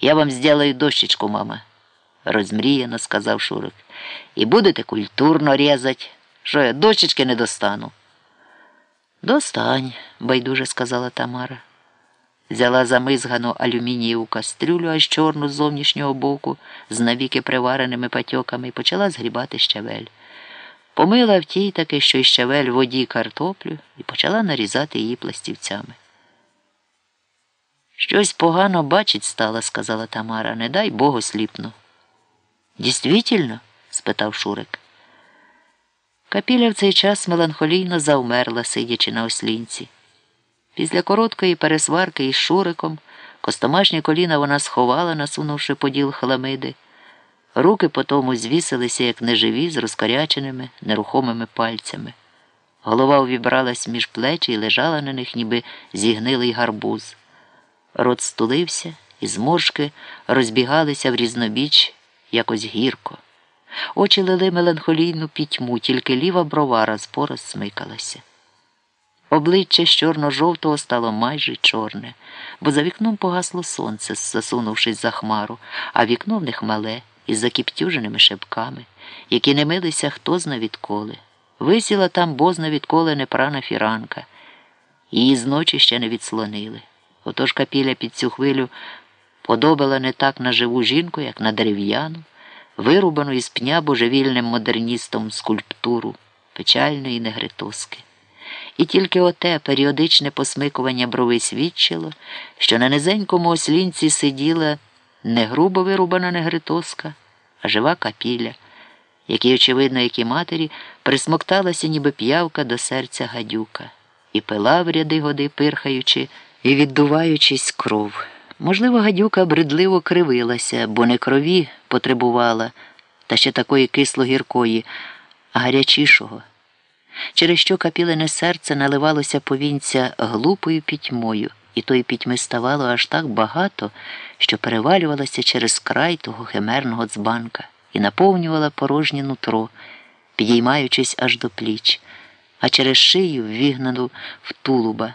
Я вам сделаю дощечку, мама, розмріяно сказав Шурик. І будете культурно різать. Що я дощечки не достану. Достань, байдуже сказала Тамара. Взяла замизгану алюмінієву кастрюлю аж чорну з зовнішнього боку, з навіки привареними патьоками, і почала згрібати щавель. Помила в тій таки, що й щавель в воді картоплю, і почала нарізати її пластівцями. Щось погано бачить стала, сказала Тамара, не дай Богу сліпну. Дійствительно? спитав Шурик. Капіля в цей час меланхолійно завмерла, сидячи на ослінці. Після короткої пересварки із Шуриком костомашні коліна вона сховала, насунувши поділ хламиди. Руки потому звісилися, як неживі, з розкоряченими, нерухомими пальцями. Голова увібралась між плечі і лежала на них, ніби зігнилий гарбуз. Рот стулився, і зморшки розбігалися в різнобіч якось гірко. Очі лили меланхолійну пітьму, тільки ліва брова раз-пораз смикалася. Обличчя з чорно-жовтого стало майже чорне, бо за вікном погасло сонце, засунувшись за хмару, а вікно в них мале, із закіптюженими шибками, які не милися хто зна відколи. Висіла там бозна відколи непрана фіранка. Її зночі ще не відслонили. Отож капіля під цю хвилю подобала не так на живу жінку, як на дерев'яну, вирубану із пня божевільним модерністом скульптуру печальної негритоски. І тільки оте періодичне посмикування брови свідчило, що на низенькому ослінці сиділа не грубо вирубана негритоска, а жива капіля, якій, очевидно, як і матері, присмокталася, ніби п'явка до серця гадюка, і пила в ряди годи, пирхаючи і віддуваючись кров. Можливо, гадюка бредливо кривилася, бо не крові потребувала, та ще такої кисло-гіркої, а гарячішого через що капілене серце наливалося повінця глупою пітьмою, і тої пітьми ставало аж так багато, що перевалювалося через край того химерного дзбанка і наповнювала порожнє нутро, підіймаючись аж до пліч, а через шию ввігнану в тулуба.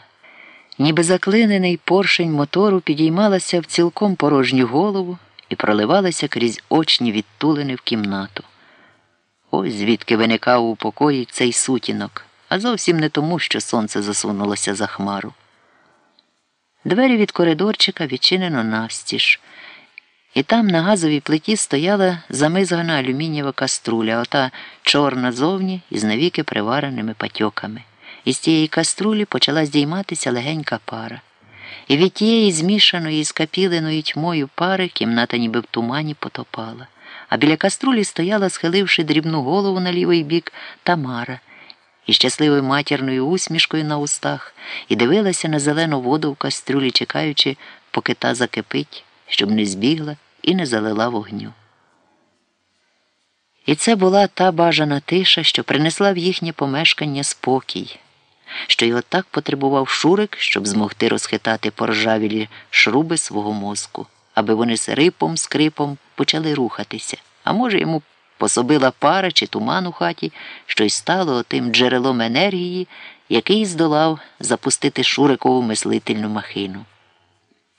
Ніби заклинений поршень мотору підіймалася в цілком порожню голову і проливалася крізь очні відтулини в кімнату. Ось звідки виникав у покої цей сутінок, а зовсім не тому, що сонце засунулося за хмару. Двері від коридорчика відчинено навстіж, і там на газовій плиті стояла замизгана алюмінієва каструля, ота чорна зовні із навіки привареними патьоками. Із тієї каструлі почала здійматися легенька пара. І від тієї змішаної з капіленою тьмою пари кімната ніби в тумані потопала а біля каструлі стояла, схиливши дрібну голову на лівий бік, Тамара із щасливою матірною усмішкою на устах і дивилася на зелену воду в каструлі, чекаючи, поки та закипить, щоб не збігла і не залила вогню. І це була та бажана тиша, що принесла в їхнє помешкання спокій, що його так потребував Шурик, щоб змогти розхитати поржавілі шруби свого мозку аби вони з рипом, скрипом почали рухатися, а може, йому пособила пара чи туман у хаті, що й стало тим джерелом енергії, який здолав запустити Шурикову мислительну махину.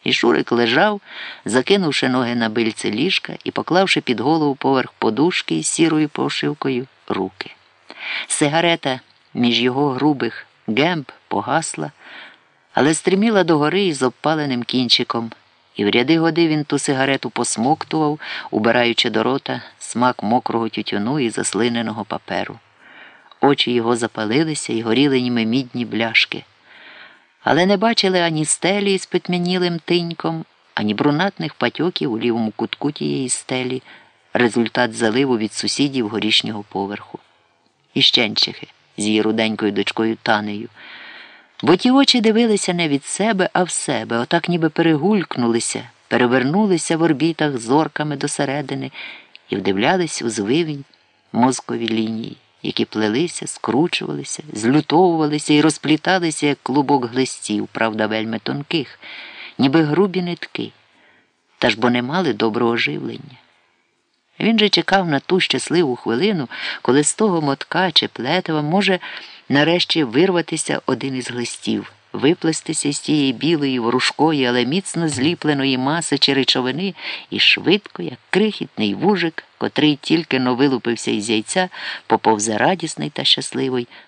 І Шурик лежав, закинувши ноги на бильце ліжка і поклавши під голову поверх подушки із сірою пошивкою руки. Сигарета між його грубих гемб погасла, але стріміла догори із обпаленим кінчиком і в ряди годи він ту сигарету посмоктував, убираючи до рота смак мокрого тютюну і заслиненого паперу. Очі його запалилися і горіли німи мідні бляшки. Але не бачили ані стелі з питмянілим тиньком, ані брунатних патьоків у лівому кутку тієї стелі, результат заливу від сусідів горішнього поверху. І щенчихи з її руденькою дочкою Танею. Бо ті очі дивилися не від себе, а в себе, отак ніби перегулькнулися, перевернулися в орбітах зорками досередини і вдивлялись у звивінь мозкові лінії, які плелися, скручувалися, злютовувалися і розпліталися, як клубок глистів, правда, вельми тонких, ніби грубі нитки, та ж бо не мали доброго живлення. Він же чекав на ту щасливу хвилину, коли з того мотка чи плетива може нарешті вирватися один із глистів. виплестися з тієї білої, ворушкої, але міцно зліпленої маси чи речовини і швидко, як крихітний вужик, котрий тільки но вилупився із яйця, поповзе радісний та щасливий